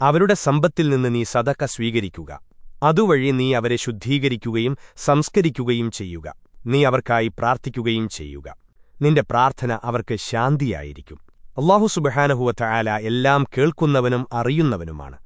അവരുടെ സമ്പത്തിൽ നിന്ന് നീ സതക്ക സ്വീകരിക്കുക. അതുവഴി നീ അവരെ ശുദ്ധീകരിക്കുകയും സംസ്കരിക്കുകയും ചെയ്യുക. നീ അവർക്കായി പ്രാർത്ഥിക്കുകയും ചെയ്യുക. നിന്റെ പ്രാർത്ഥന അവർക്ക് ശാന്തിയായിരിക്കും. അള്ളാഹു സുബഹാനഹുവ തആല എല്ലാം കേൾക്കുന്നവനും അറിയുന്നവനുമാണ്.